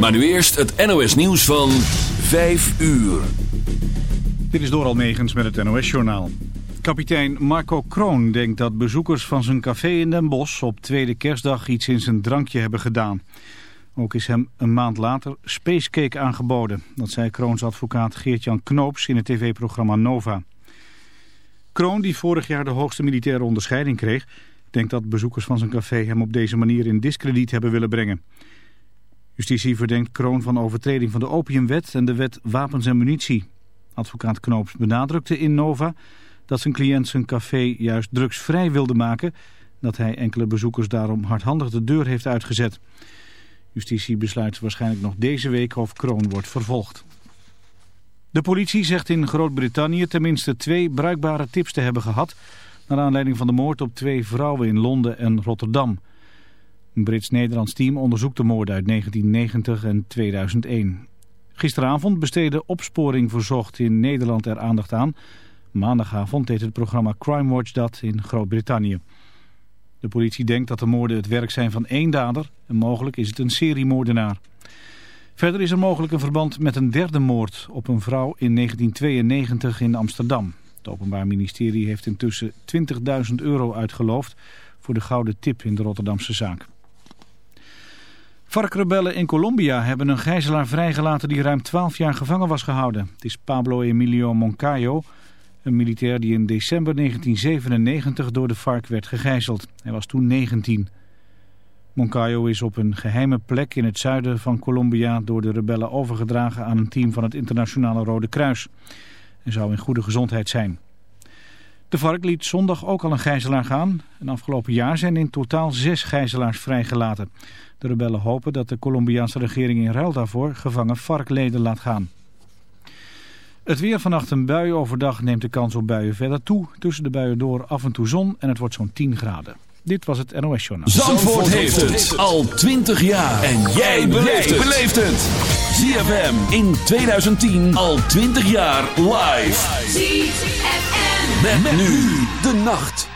Maar nu eerst het NOS nieuws van 5 uur. Dit is Doral Megens met het NOS-journaal. Kapitein Marco Kroon denkt dat bezoekers van zijn café in Den Bosch... op tweede kerstdag iets in zijn drankje hebben gedaan. Ook is hem een maand later spacecake aangeboden. Dat zei Kroons advocaat Geert-Jan Knoops in het tv-programma Nova. Kroon, die vorig jaar de hoogste militaire onderscheiding kreeg... denkt dat bezoekers van zijn café hem op deze manier in discrediet hebben willen brengen. Justitie verdenkt Kroon van overtreding van de opiumwet en de wet wapens en munitie. Advocaat Knoops benadrukte in Nova dat zijn cliënt zijn café juist drugsvrij wilde maken... dat hij enkele bezoekers daarom hardhandig de deur heeft uitgezet. Justitie besluit waarschijnlijk nog deze week of Kroon wordt vervolgd. De politie zegt in Groot-Brittannië tenminste twee bruikbare tips te hebben gehad... naar aanleiding van de moord op twee vrouwen in Londen en Rotterdam... Een Brits-Nederlands team onderzoekt de moorden uit 1990 en 2001. Gisteravond besteedde Opsporing Verzocht in Nederland er aandacht aan. Maandagavond deed het programma Crime Watch dat in Groot-Brittannië. De politie denkt dat de moorden het werk zijn van één dader en mogelijk is het een seriemoordenaar. Verder is er mogelijk een verband met een derde moord op een vrouw in 1992 in Amsterdam. Het Openbaar Ministerie heeft intussen 20.000 euro uitgeloofd voor de gouden tip in de Rotterdamse zaak. Varkrebellen in Colombia hebben een gijzelaar vrijgelaten die ruim 12 jaar gevangen was gehouden. Het is Pablo Emilio Moncayo, een militair die in december 1997 door de FARC werd gegijzeld. Hij was toen 19. Moncayo is op een geheime plek in het zuiden van Colombia door de rebellen overgedragen aan een team van het Internationale Rode Kruis. Hij zou in goede gezondheid zijn. De vark liet zondag ook al een gijzelaar gaan. En afgelopen jaar zijn in totaal zes gijzelaars vrijgelaten. De rebellen hopen dat de Colombiaanse regering in ruil daarvoor gevangen varkleden laat gaan. Het weer vannacht een bui overdag neemt de kans op buien verder toe. Tussen de buien door af en toe zon en het wordt zo'n 10 graden. Dit was het NOS Journaal. Zandvoort, heeft het al 20 jaar. En jij beleeft het. ZFM in 2010 al 20 jaar live. ZFM. Met, nu de nacht.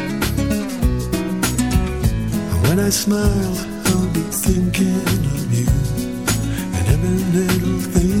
When I smile, I'll be thinking of you and every little thing.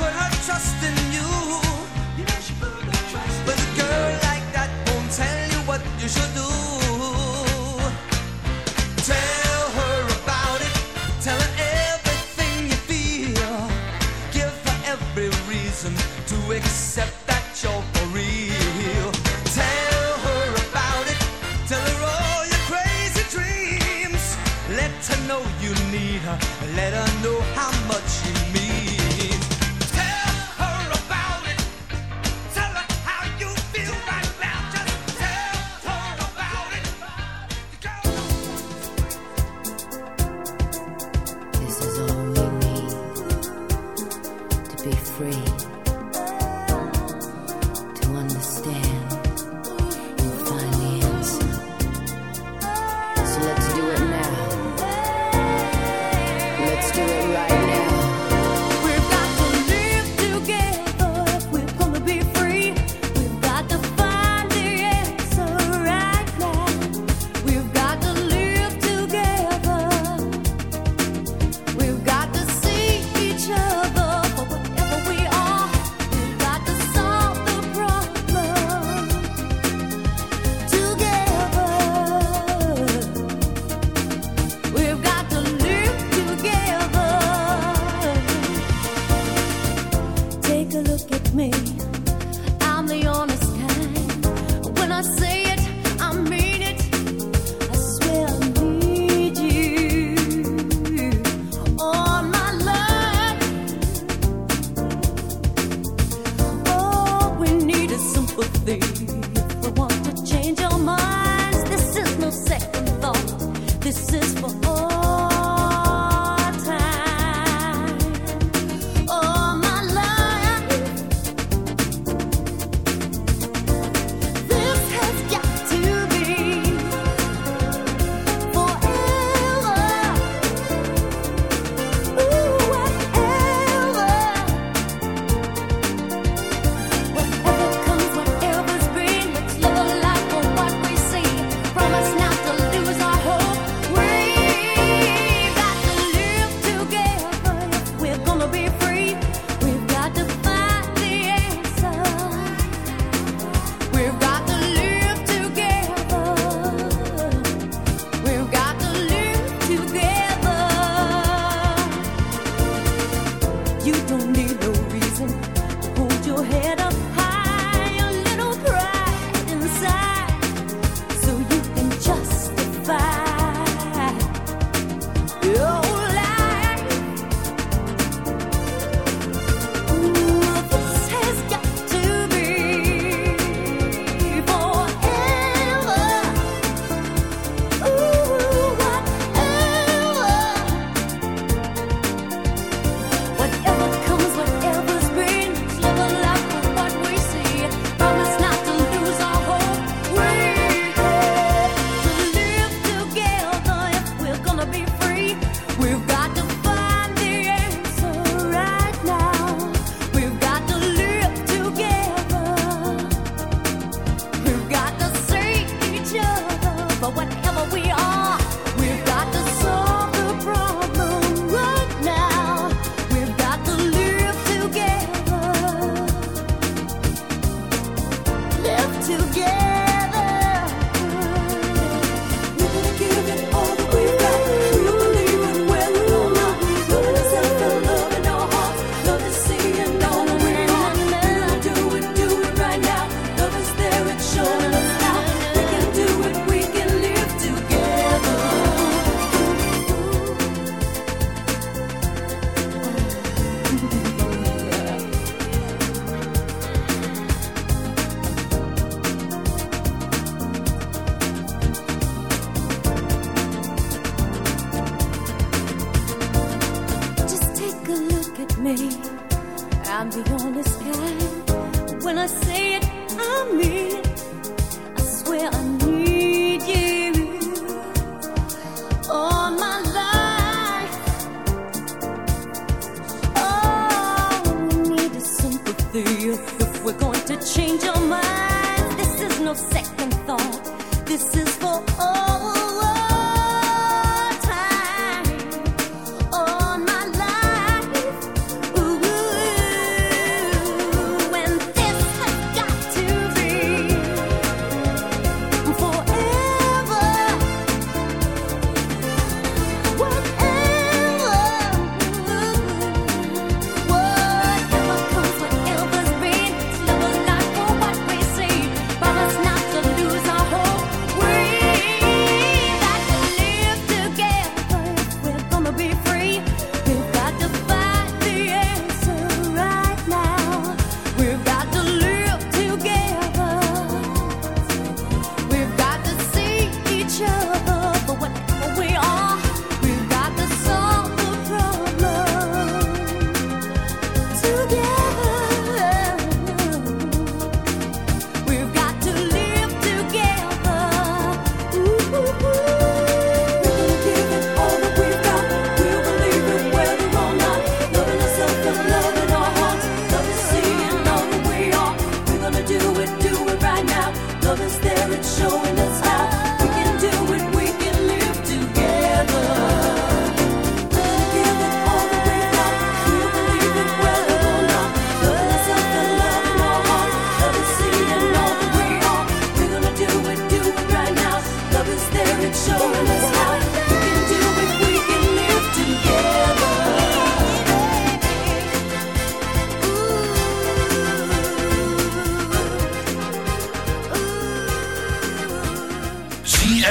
put her trust in you.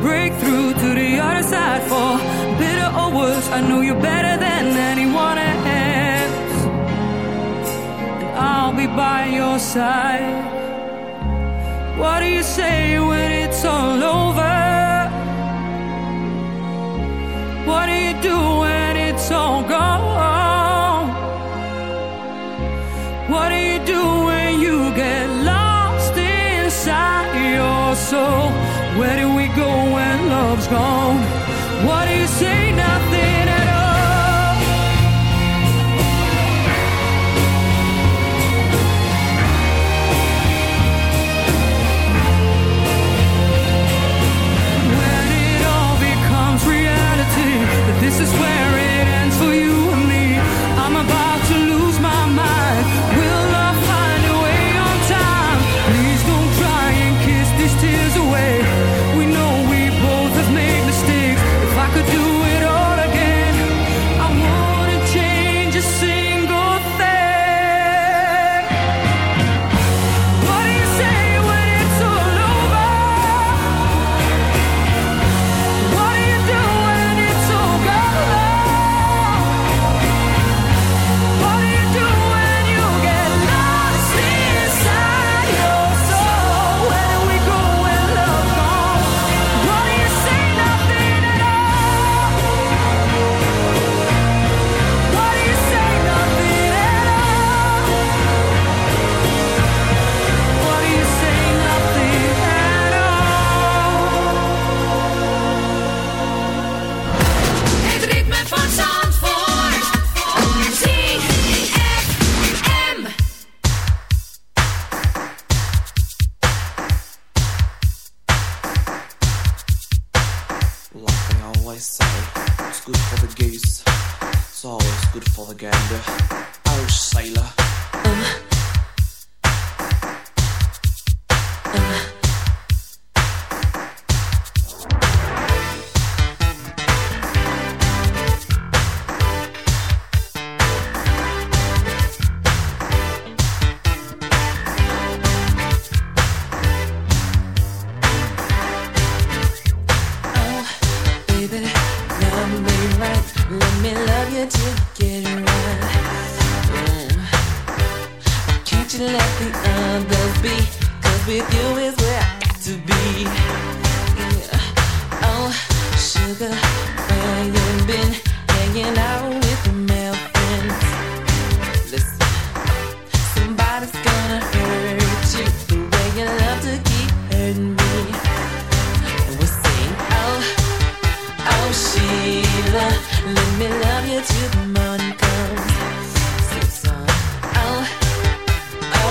Break through to the other side for bitter or worse. I know you better than anyone else. And I'll be by your side. What do you say when it's all over? What do you do when it's all gone? What do you do when you get lost inside your soul? Where do strong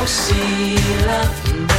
see love.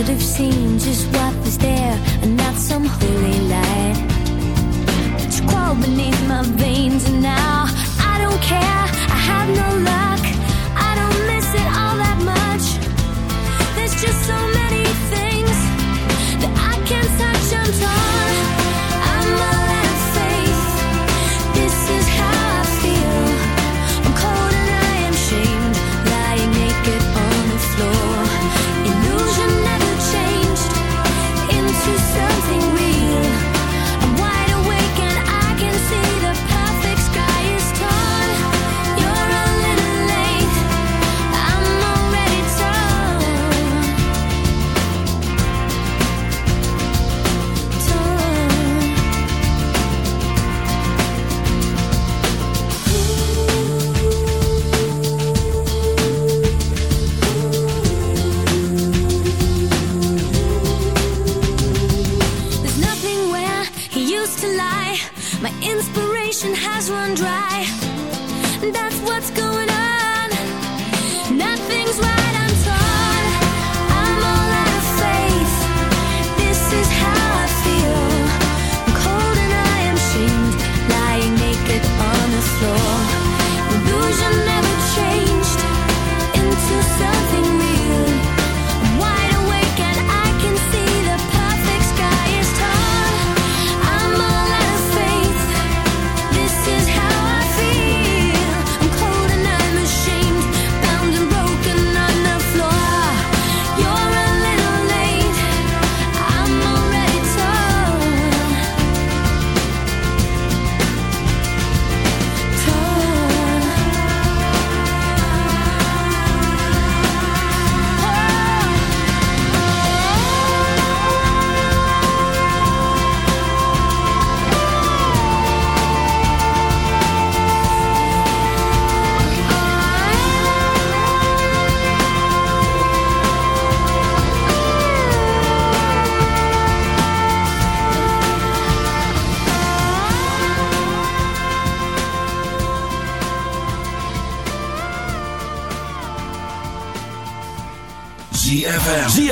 could have seen just what was there and not some holy light. It's crawled beneath my veins and now I don't care. I have no luck. I don't miss it all that much. There's just so many.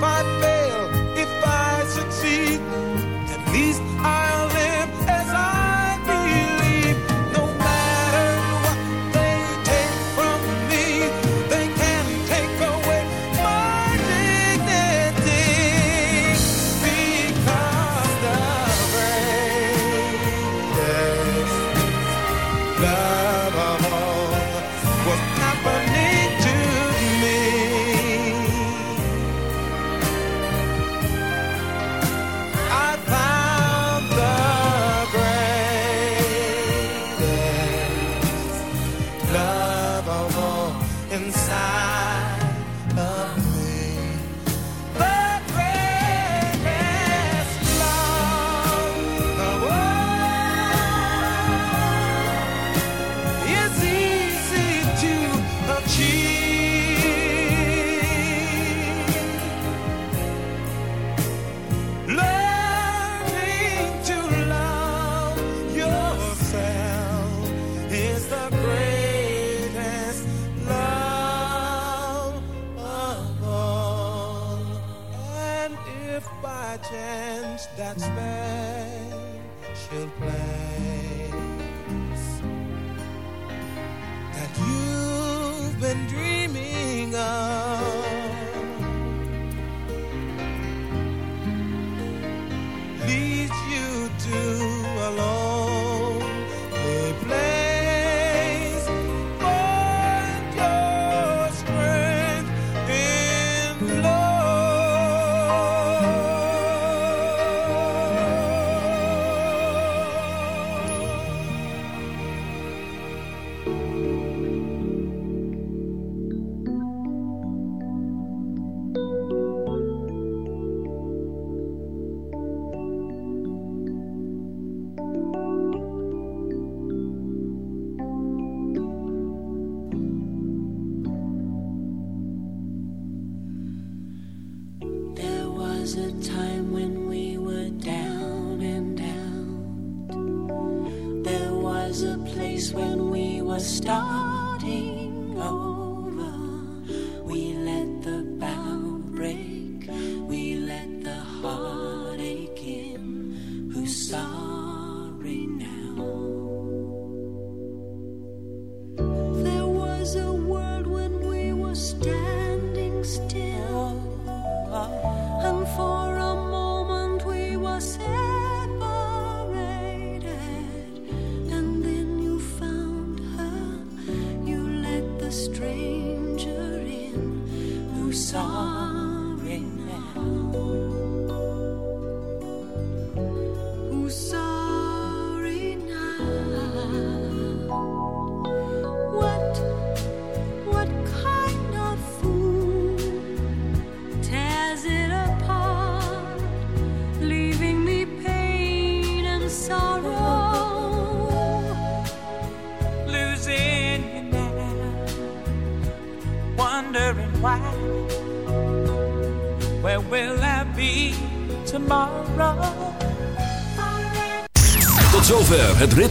Five.